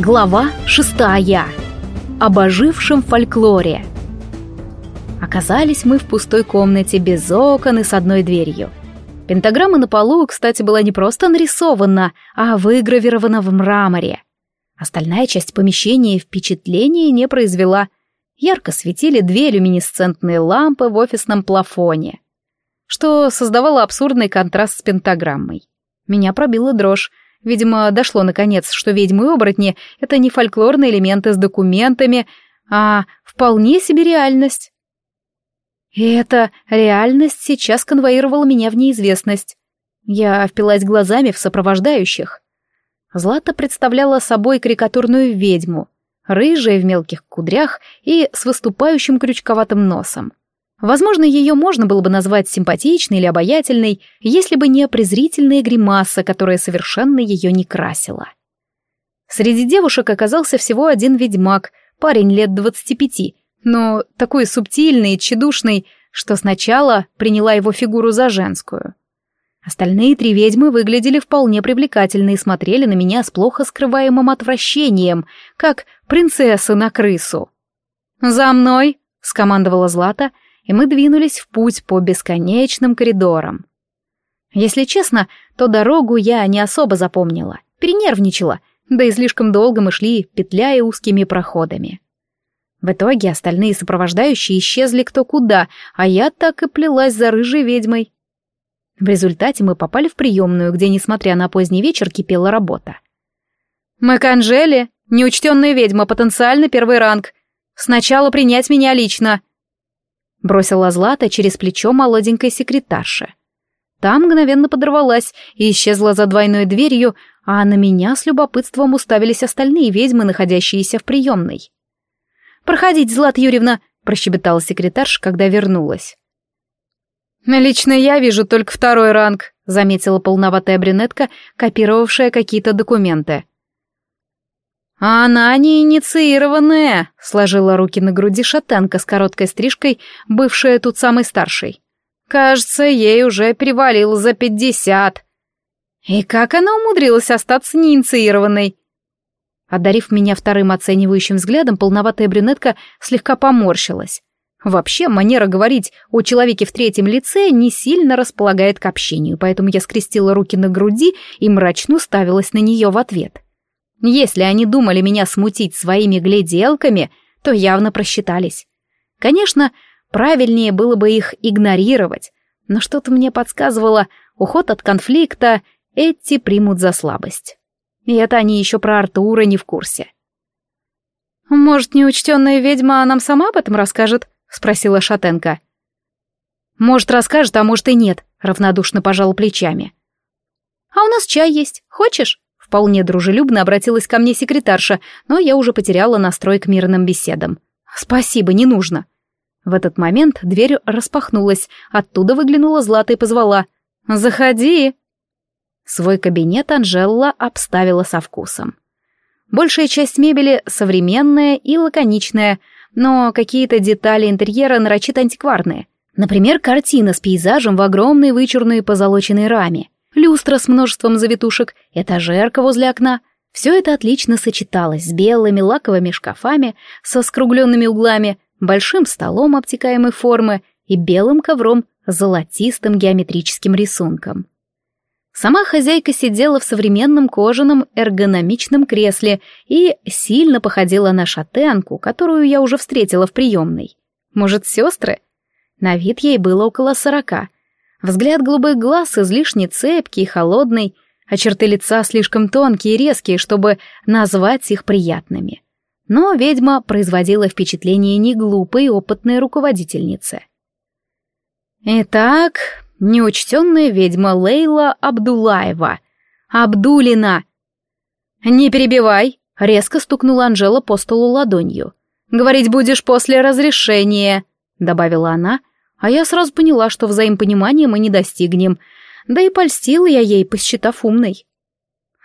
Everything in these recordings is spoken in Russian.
Глава шестая. Об ожившем фольклоре. Оказались мы в пустой комнате без окон и с одной дверью. Пентаграмма на полу, кстати, была не просто нарисована, а выгравирована в мраморе. Остальная часть помещения впечатления не произвела. Ярко светили две люминесцентные лампы в офисном плафоне, что создавало абсурдный контраст с пентаграммой. Меня пробила дрожь, Видимо, дошло наконец, что ведьмы и оборотни — это не фольклорные элементы с документами, а вполне себе реальность. И эта реальность сейчас конвоировала меня в неизвестность. Я впилась глазами в сопровождающих. Злата представляла собой карикатурную ведьму, рыжая в мелких кудрях и с выступающим крючковатым носом. Возможно, ее можно было бы назвать симпатичной или обаятельной, если бы не презрительная гримаса, которая совершенно ее не красила. Среди девушек оказался всего один ведьмак, парень лет двадцати пяти, но такой субтильный и тщедушный, что сначала приняла его фигуру за женскую. Остальные три ведьмы выглядели вполне привлекательно и смотрели на меня с плохо скрываемым отвращением, как принцессы на крысу. «За мной!» — скомандовала Злата — и мы двинулись в путь по бесконечным коридорам. Если честно, то дорогу я не особо запомнила, перенервничала, да и слишком долго мы шли, петляя узкими проходами. В итоге остальные сопровождающие исчезли кто куда, а я так и плелась за рыжей ведьмой. В результате мы попали в приемную, где, несмотря на поздний вечер, кипела работа. «Мы к Анжеле, неучтенная ведьма, потенциально первый ранг. Сначала принять меня лично», Бросила Злата через плечо молоденькой секретарши. Та мгновенно подорвалась и исчезла за двойной дверью, а на меня с любопытством уставились остальные ведьмы, находящиеся в приемной. «Проходите, Злата Юрьевна», — прощебетала секретарша, когда вернулась. «Лично я вижу только второй ранг», — заметила полноватая брюнетка, копировавшая какие-то документы. «А она не инициированная», — сложила руки на груди шатенка с короткой стрижкой, бывшая тут самой старшей. «Кажется, ей уже перевалило за пятьдесят». И как она умудрилась остаться неинициированной? Одарив меня вторым оценивающим взглядом, полноватая брюнетка слегка поморщилась. Вообще, манера говорить о человеке в третьем лице не сильно располагает к общению, поэтому я скрестила руки на груди и мрачно уставилась на нее в ответ. — если они думали меня смутить своими гляделками, то явно просчитались. Конечно, правильнее было бы их игнорировать, но что-то мне подсказывало, уход от конфликта эти примут за слабость. И это они еще про Артура не в курсе. «Может, неучтенная ведьма нам сама об этом расскажет?» — спросила Шатенко. «Может, расскажет, а может и нет», — равнодушно пожала плечами. «А у нас чай есть. Хочешь?» Вполне дружелюбно обратилась ко мне секретарша, но я уже потеряла настрой к мирным беседам. «Спасибо, не нужно». В этот момент дверь распахнулась, оттуда выглянула Злата и позвала. «Заходи!» Свой кабинет Анжелла обставила со вкусом. Большая часть мебели современная и лаконичная, но какие-то детали интерьера нарочито антикварные. Например, картина с пейзажем в огромной вычурной позолоченной раме люстра с множеством завитушек, этажерка возле окна. Все это отлично сочеталось с белыми лаковыми шкафами со скругленными углами, большим столом обтекаемой формы и белым ковром с золотистым геометрическим рисунком. Сама хозяйка сидела в современном кожаном эргономичном кресле и сильно походила на шатенку, которую я уже встретила в приемной. Может, сестры? На вид ей было около сорока — Взгляд голубых глаз излишне цепкий и холодный, а черты лица слишком тонкие и резкие, чтобы назвать их приятными. Но ведьма производила впечатление неглупой и опытной руководительницы. Итак, неучтенная ведьма Лейла Абдулаева. Абдулина. «Не перебивай», — резко стукнула Анжела по столу ладонью. «Говорить будешь после разрешения», — добавила она, а я сразу поняла, что взаимопонимания мы не достигнем, да и польстила я ей, посчитав умной.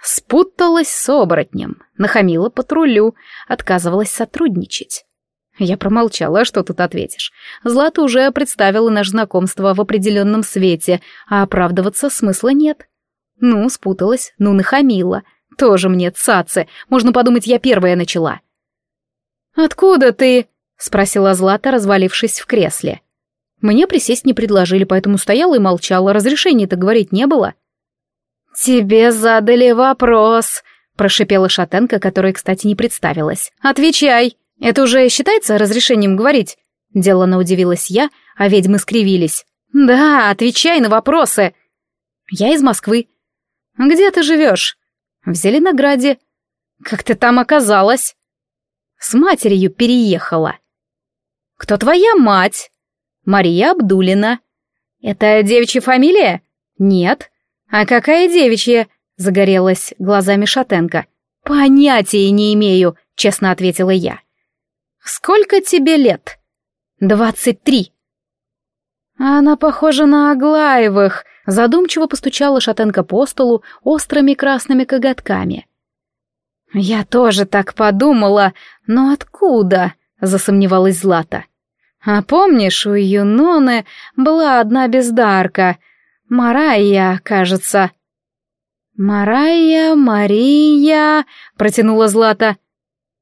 Спуталась с оборотнем, нахамила патрулю, отказывалась сотрудничать. Я промолчала, что тут ответишь? Злата уже представила наше знакомство в определенном свете, а оправдываться смысла нет. Ну, спуталась, ну, нахамила. Тоже мне цацы. Можно подумать, я первая начала. «Откуда ты?» — спросила Злата, развалившись в кресле. Мне присесть не предложили, поэтому стояла и молчала, разрешения-то говорить не было. «Тебе задали вопрос», — прошипела шатенка, которая, кстати, не представилась. «Отвечай! Это уже считается разрешением говорить?» Делано удивилась я, а ведьмы скривились. «Да, отвечай на вопросы!» «Я из Москвы». «Где ты живешь?» «В Зеленограде». «Как ты там оказалась?» «С матерью переехала». «Кто твоя мать?» «Мария Абдулина». «Это девичья фамилия?» «Нет». «А какая девичья?» — загорелась глазами Шатенко. «Понятия не имею», — честно ответила я. «Сколько тебе лет?» «Двадцать три». «Она похожа на Аглаевых», — задумчиво постучала Шатенко по столу острыми красными коготками. «Я тоже так подумала, но откуда?» — засомневалась Злата. «А помнишь, у Юноны была одна бездарка — Марайя, кажется». «Марайя, Мария», — протянула Злата.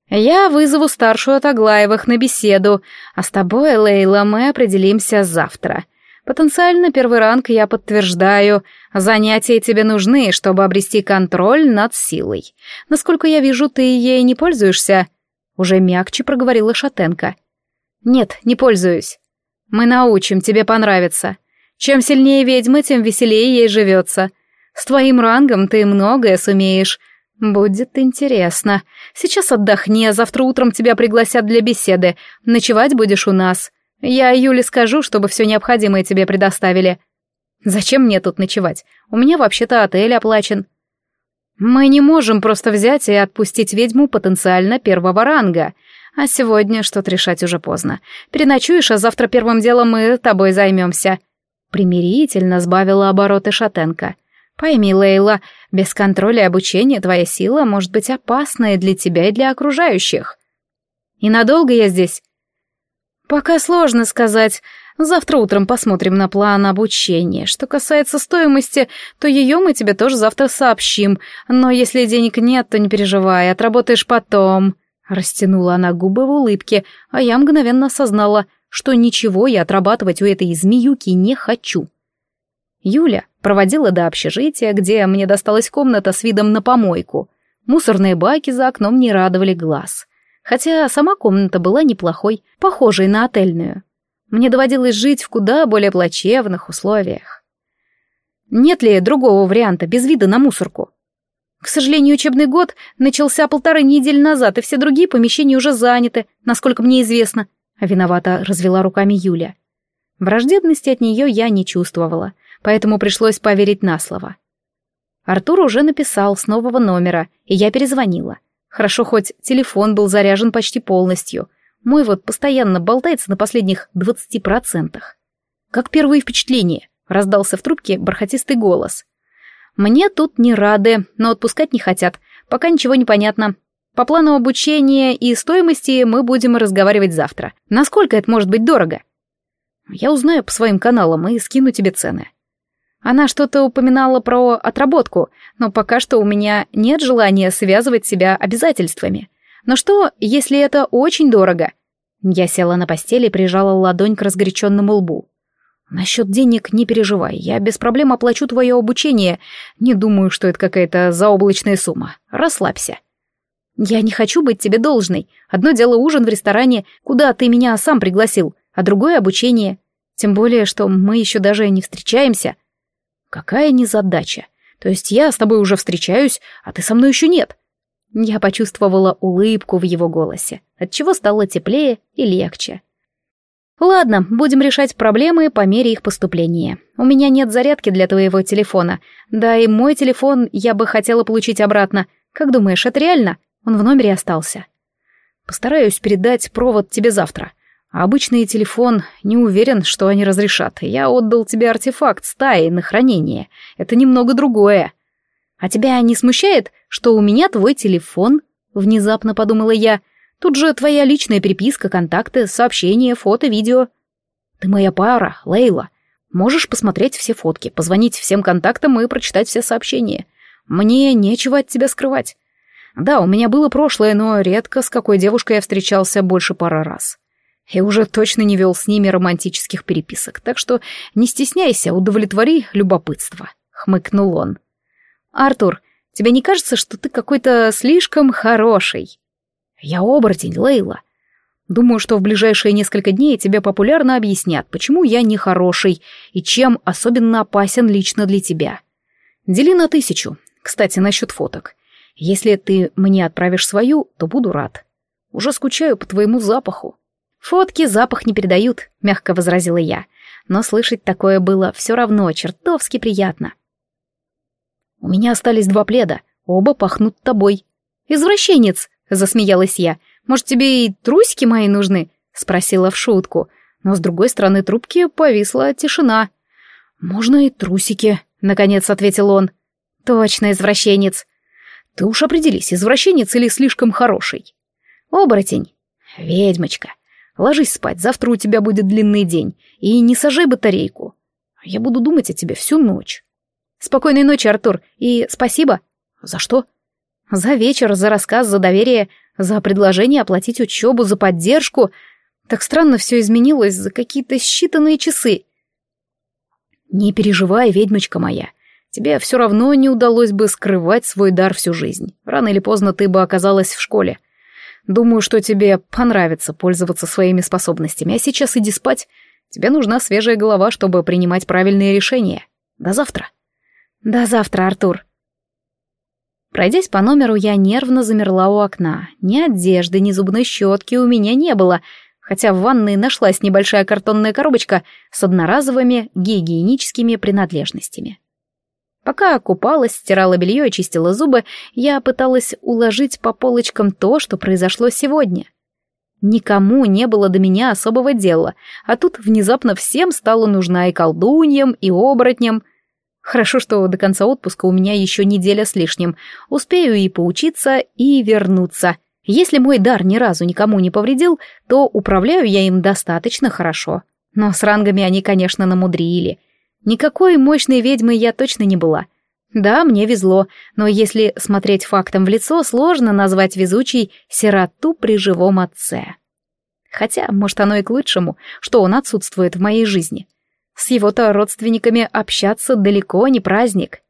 «Я вызову старшую от Аглаевых на беседу, а с тобой, Лейла, мы определимся завтра. Потенциально первый ранг я подтверждаю. Занятия тебе нужны, чтобы обрести контроль над силой. Насколько я вижу, ты ей не пользуешься?» Уже мягче проговорила Шатенко. «Нет, не пользуюсь. Мы научим, тебе понравится. Чем сильнее ведьма, тем веселее ей живется. С твоим рангом ты многое сумеешь. Будет интересно. Сейчас отдохни, а завтра утром тебя пригласят для беседы. Ночевать будешь у нас. Я Юле скажу, чтобы все необходимое тебе предоставили. Зачем мне тут ночевать? У меня вообще-то отель оплачен. Мы не можем просто взять и отпустить ведьму потенциально первого ранга. А сегодня что-то решать уже поздно. Переночуешь, а завтра первым делом мы тобой займемся. Примирительно сбавила обороты Шатенко. «Пойми, Лейла, без контроля и обучения твоя сила может быть опасной для тебя и для окружающих. И надолго я здесь?» «Пока сложно сказать. Завтра утром посмотрим на план обучения. Что касается стоимости, то ее мы тебе тоже завтра сообщим. Но если денег нет, то не переживай, отработаешь потом». Растянула она губы в улыбке, а я мгновенно осознала — что ничего я отрабатывать у этой змеюки не хочу. Юля проводила до общежития, где мне досталась комната с видом на помойку. Мусорные баки за окном не радовали глаз. Хотя сама комната была неплохой, похожей на отельную. Мне доводилось жить в куда более плачевных условиях. Нет ли другого варианта без вида на мусорку? К сожалению, учебный год начался полторы недели назад, и все другие помещения уже заняты, насколько мне известно, Виновато развела руками Юля. Враждебности от нее я не чувствовала, поэтому пришлось поверить на слово. Артур уже написал с нового номера, и я перезвонила. Хорошо, хоть телефон был заряжен почти полностью. Мой вот постоянно болтается на последних двадцати процентах. Как первые впечатления, раздался в трубке бархатистый голос. Мне тут не рады, но отпускать не хотят. Пока ничего не понятно. По плану обучения и стоимости мы будем разговаривать завтра. Насколько это может быть дорого? Я узнаю по своим каналам и скину тебе цены. Она что-то упоминала про отработку, но пока что у меня нет желания связывать себя обязательствами. Но что, если это очень дорого? Я села на постели и прижала ладонь к разгоряченному лбу. Насчет денег не переживай, я без проблем оплачу твое обучение. Не думаю, что это какая-то заоблачная сумма. Расслабься. «Я не хочу быть тебе должной. Одно дело ужин в ресторане, куда ты меня сам пригласил, а другое — обучение. Тем более, что мы еще даже не встречаемся». «Какая незадача. То есть я с тобой уже встречаюсь, а ты со мной еще нет». Я почувствовала улыбку в его голосе, отчего стало теплее и легче. «Ладно, будем решать проблемы по мере их поступления. У меня нет зарядки для твоего телефона. Да и мой телефон я бы хотела получить обратно. Как думаешь, это реально?» Он в номере остался. Постараюсь передать провод тебе завтра. Обычный телефон не уверен, что они разрешат. Я отдал тебе артефакт стаи на хранение. Это немного другое. А тебя не смущает, что у меня твой телефон? Внезапно подумала я. Тут же твоя личная переписка, контакты, сообщения, фото, видео. Ты моя пара, Лейла. Можешь посмотреть все фотки, позвонить всем контактам и прочитать все сообщения. Мне нечего от тебя скрывать. Да, у меня было прошлое, но редко с какой девушкой я встречался больше пары раз. И уже точно не вел с ними романтических переписок, так что не стесняйся, удовлетвори любопытство», — хмыкнул он. «Артур, тебе не кажется, что ты какой-то слишком хороший?» «Я оборотень, Лейла. Думаю, что в ближайшие несколько дней тебе популярно объяснят, почему я нехороший и чем особенно опасен лично для тебя. Дели на тысячу, кстати, насчет фоток. Если ты мне отправишь свою, то буду рад. Уже скучаю по твоему запаху. Фотки запах не передают, мягко возразила я. Но слышать такое было все равно чертовски приятно. У меня остались два пледа, оба пахнут тобой. Извращенец, засмеялась я. Может, тебе и трусики мои нужны? Спросила в шутку. Но с другой стороны трубки повисла тишина. Можно и трусики, наконец ответил он. Точно, извращенец. Ты уж определись, извращенец или слишком хороший. Оборотень. Ведьмочка. Ложись спать, завтра у тебя будет длинный день. И не сажай батарейку. Я буду думать о тебе всю ночь. Спокойной ночи, Артур, и спасибо. За что? За вечер, за рассказ, за доверие, за предложение оплатить учебу, за поддержку. Так странно все изменилось за какие-то считанные часы. Не переживай, ведьмочка моя. Тебе все равно не удалось бы скрывать свой дар всю жизнь. Рано или поздно ты бы оказалась в школе. Думаю, что тебе понравится пользоваться своими способностями. А сейчас иди спать. Тебе нужна свежая голова, чтобы принимать правильные решения. До завтра. До завтра, Артур. Пройдясь по номеру, я нервно замерла у окна. Ни одежды, ни зубной щетки у меня не было, хотя в ванной нашлась небольшая картонная коробочка с одноразовыми гигиеническими принадлежностями. Пока купалась, стирала белье и чистила зубы, я пыталась уложить по полочкам то, что произошло сегодня. Никому не было до меня особого дела, а тут внезапно всем стала нужна и колдуньям, и оборотням. Хорошо, что до конца отпуска у меня еще неделя с лишним. Успею и поучиться, и вернуться. Если мой дар ни разу никому не повредил, то управляю я им достаточно хорошо. Но с рангами они, конечно, намудрили — Никакой мощной ведьмой я точно не была. Да, мне везло, но если смотреть фактом в лицо, сложно назвать везучей сироту при живом отце. Хотя, может, оно и к лучшему, что он отсутствует в моей жизни. С его-то родственниками общаться далеко не праздник.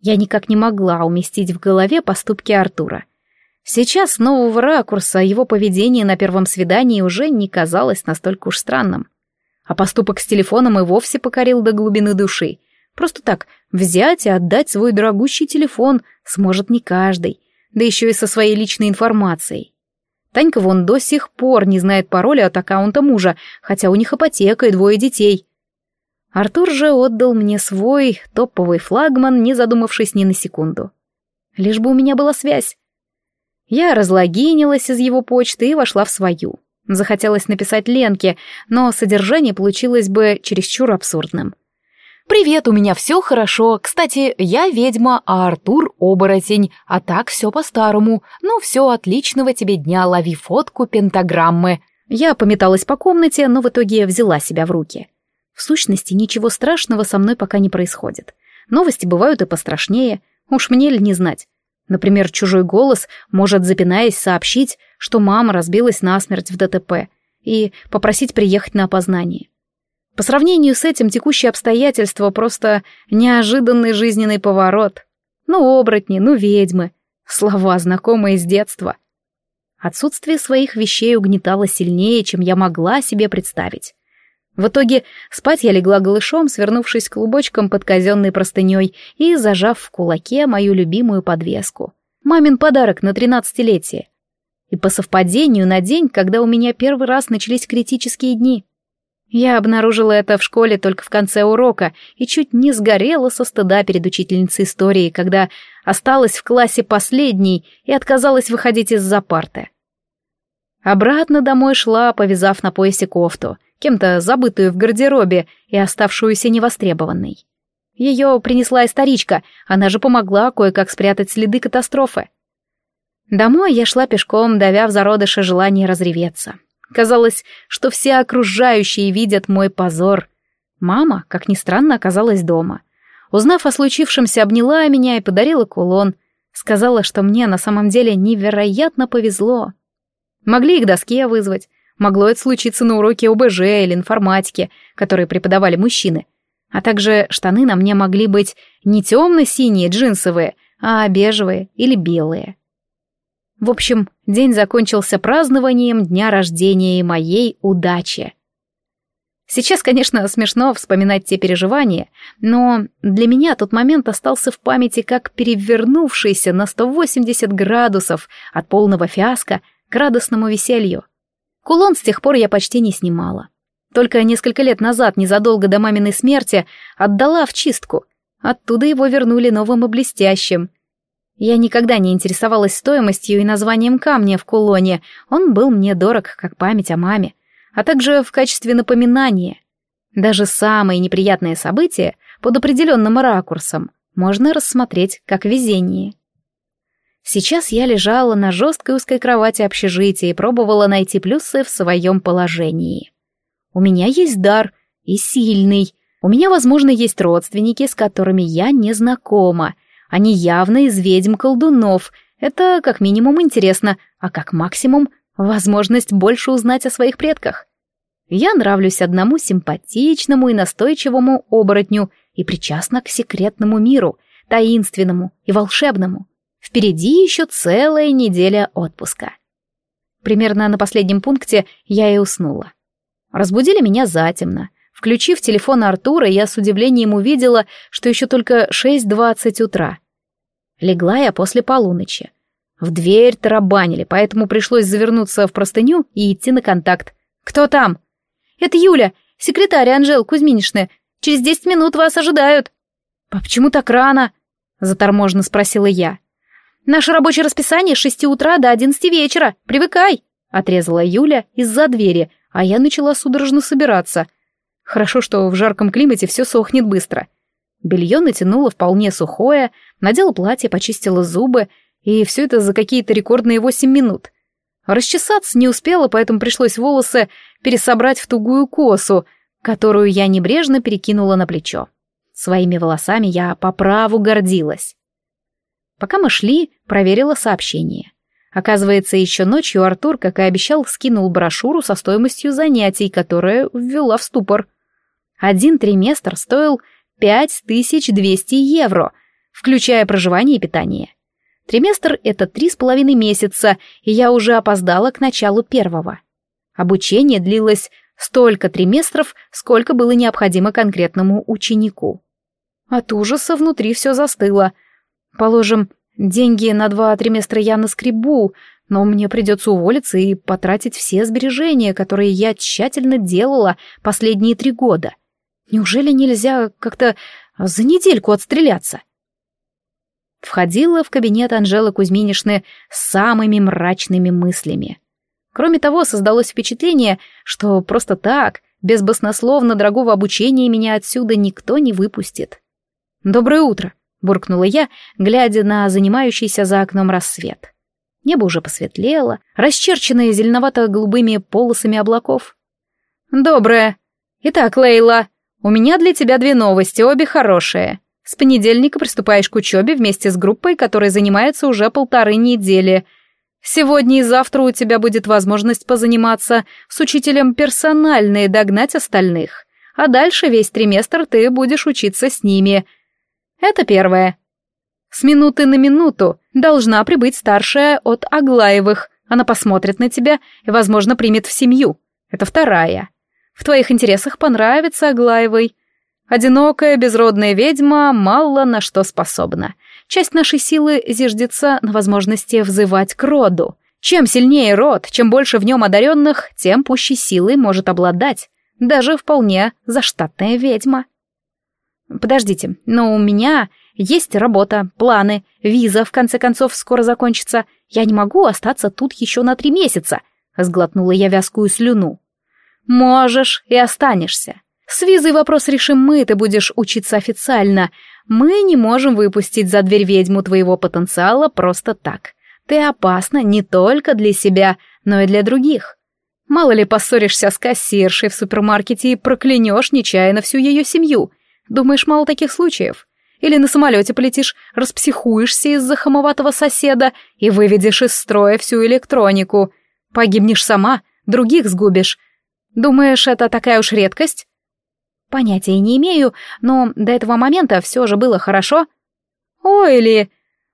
Я никак не могла уместить в голове поступки Артура. Сейчас с нового ракурса его поведение на первом свидании уже не казалось настолько уж странным. А поступок с телефоном и вовсе покорил до глубины души. Просто так взять и отдать свой дорогущий телефон сможет не каждый, да еще и со своей личной информацией. Танька вон до сих пор не знает пароля от аккаунта мужа, хотя у них ипотека и двое детей. Артур же отдал мне свой топовый флагман, не задумавшись ни на секунду. Лишь бы у меня была связь. Я разлогинилась из его почты и вошла в свою. Захотелось написать Ленке, но содержание получилось бы чересчур абсурдным. «Привет, у меня все хорошо. Кстати, я ведьма, а Артур — оборотень. А так все по-старому. Ну все, отличного тебе дня, лови фотку пентаграммы». Я пометалась по комнате, но в итоге взяла себя в руки. В сущности, ничего страшного со мной пока не происходит. Новости бывают и пострашнее. Уж мне ли не знать. Например, чужой голос может, запинаясь, сообщить, что мама разбилась насмерть в ДТП, и попросить приехать на опознание. По сравнению с этим текущие обстоятельства просто неожиданный жизненный поворот. Ну, оборотни, ну, ведьмы. Слова, знакомые с детства. Отсутствие своих вещей угнетало сильнее, чем я могла себе представить. В итоге спать я легла голышом, свернувшись клубочком под казенной простыней и зажав в кулаке мою любимую подвеску. Мамин подарок на тринадцатилетие. И по совпадению на день, когда у меня первый раз начались критические дни. Я обнаружила это в школе только в конце урока и чуть не сгорела со стыда перед учительницей истории, когда осталась в классе последней и отказалась выходить из-за парты. Обратно домой шла, повязав на поясе кофту — кем-то забытую в гардеробе и оставшуюся невостребованной. Ее принесла историчка, она же помогла кое-как спрятать следы катастрофы. Домой я шла пешком, давя в зародыше желание разреветься. Казалось, что все окружающие видят мой позор. Мама, как ни странно, оказалась дома. Узнав о случившемся, обняла меня и подарила кулон. Сказала, что мне на самом деле невероятно повезло. Могли их доске вызвать, могло это случиться на уроке ОБЖ или информатики, которые преподавали мужчины. А также штаны на мне могли быть не темно-синие джинсовые, а бежевые или белые. В общем, день закончился празднованием дня рождения моей удачи. Сейчас, конечно, смешно вспоминать те переживания, но для меня тот момент остался в памяти как перевернувшийся на 180 градусов от полного фиаско к радостному веселью. Кулон с тех пор я почти не снимала. Только несколько лет назад, незадолго до маминой смерти, отдала в чистку. Оттуда его вернули новым и блестящим. Я никогда не интересовалась стоимостью и названием камня в кулоне, он был мне дорог, как память о маме, а также в качестве напоминания. Даже самые неприятные события под определенным ракурсом можно рассмотреть как везение. Сейчас я лежала на жесткой узкой кровати общежития и пробовала найти плюсы в своем положении. У меня есть дар, и сильный. У меня, возможно, есть родственники, с которыми я не знакома, они явно из ведьм-колдунов. Это как минимум интересно, а как максимум возможность больше узнать о своих предках. Я нравлюсь одному симпатичному и настойчивому оборотню и причастна к секретному миру, таинственному и волшебному. Впереди еще целая неделя отпуска. Примерно на последнем пункте я и уснула. Разбудили меня затемно. Включив телефон Артура, я с удивлением увидела, что еще только 6.20 утра. Легла я после полуночи. В дверь тарабанили, поэтому пришлось завернуться в простыню и идти на контакт. «Кто там?» «Это Юля, секретарь Анжел Кузьминишны. Через десять минут вас ожидают». «А почему так рано?» — заторможенно спросила я. «Наше рабочее расписание с шести утра до одиннадцати вечера. Привыкай!» — отрезала Юля из-за двери, а я начала судорожно собираться. Хорошо, что в жарком климате все сохнет быстро. Белье натянула вполне сухое, надела платье, почистила зубы, и все это за какие-то рекордные восемь минут. Расчесаться не успела, поэтому пришлось волосы пересобрать в тугую косу, которую я небрежно перекинула на плечо. Своими волосами я по праву гордилась. Пока мы шли, проверила сообщение. Оказывается, еще ночью Артур, как и обещал, скинул брошюру со стоимостью занятий, которая ввела в ступор. Один триместр стоил 5200 евро, включая проживание и питание. Триместр — это три с половиной месяца, и я уже опоздала к началу первого. Обучение длилось столько триместров, сколько было необходимо конкретному ученику. От ужаса внутри все застыло. Положим, деньги на два триместра я наскребу, но мне придется уволиться и потратить все сбережения, которые я тщательно делала последние три года — Неужели нельзя как-то за недельку отстреляться? Входила в кабинет Анжелы Кузьминишны с самыми мрачными мыслями. Кроме того, создалось впечатление, что просто так, без баснословно дорогого обучения меня отсюда никто не выпустит. «Доброе утро», — буркнула я, глядя на занимающийся за окном рассвет. Небо уже посветлело, расчерченное зеленовато-голубыми полосами облаков. «Доброе. Итак, Лейла, у меня для тебя две новости, обе хорошие. С понедельника приступаешь к учебе вместе с группой, которая занимается уже полторы недели. Сегодня и завтра у тебя будет возможность позаниматься с учителем персонально и догнать остальных. А дальше весь триместр ты будешь учиться с ними. Это первое. С минуты на минуту должна прибыть старшая от Аглаевых. Она посмотрит на тебя и, возможно, примет в семью. Это вторая. В твоих интересах понравится Аглаевой. Одинокая, безродная ведьма мало на что способна. Часть нашей силы зиждется на возможности взывать к роду. Чем сильнее род, чем больше в нем одаренных, тем пущей силой может обладать. Даже вполне заштатная ведьма. Подождите, но у меня есть работа, планы, виза, в конце концов, скоро закончится. Я не могу остаться тут еще на три месяца, сглотнула я вязкую слюну. Можешь и останешься. С визой вопрос решим мы, ты будешь учиться официально. Мы не можем выпустить за дверь ведьму твоего потенциала просто так. Ты опасна не только для себя, но и для других. Мало ли поссоришься с кассиршей в супермаркете и проклянешь нечаянно всю ее семью. Думаешь, мало таких случаев? Или на самолете полетишь, распсихуешься из-за хамоватого соседа и выведешь из строя всю электронику. Погибнешь сама, других сгубишь. Думаешь, это такая уж редкость? Понятия не имею, но до этого момента все же было хорошо. Ой, ли,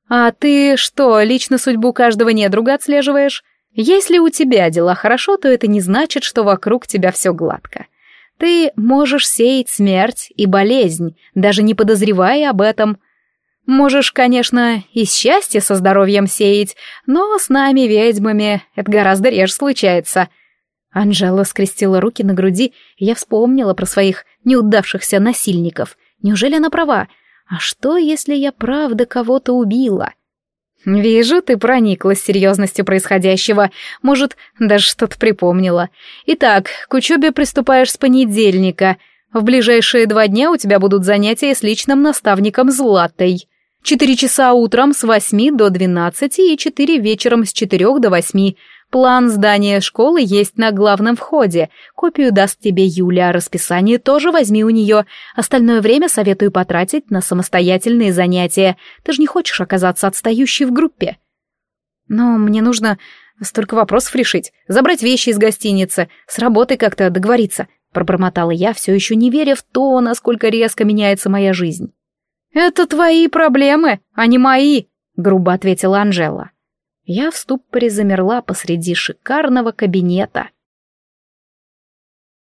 а ты что, лично судьбу каждого недруга отслеживаешь? Если у тебя дела хорошо, то это не значит, что вокруг тебя все гладко. Ты можешь сеять смерть и болезнь, даже не подозревая об этом. Можешь, конечно, и счастье со здоровьем сеять, но с нами, ведьмами, это гораздо реже случается. Анжела скрестила руки на груди, и я вспомнила про своих неудавшихся насильников. Неужели она права? А что, если я правда кого-то убила? «Вижу, ты прониклась серьезностью происходящего. Может, даже что-то припомнила. Итак, к учебе приступаешь с понедельника. В ближайшие два дня у тебя будут занятия с личным наставником Златой. Четыре часа утром с восьми до двенадцати и четыре вечером с четырех до восьми. План здания школы есть на главном входе. Копию даст тебе Юля, а расписание тоже возьми у нее. Остальное время советую потратить на самостоятельные занятия. Ты же не хочешь оказаться отстающей в группе. Но мне нужно столько вопросов решить. Забрать вещи из гостиницы, с работой как-то договориться. Пробормотала я, все еще не веря в то, насколько резко меняется моя жизнь. «Это твои проблемы, а не мои», — грубо ответила Анжела. Я в ступоре замерла посреди шикарного кабинета —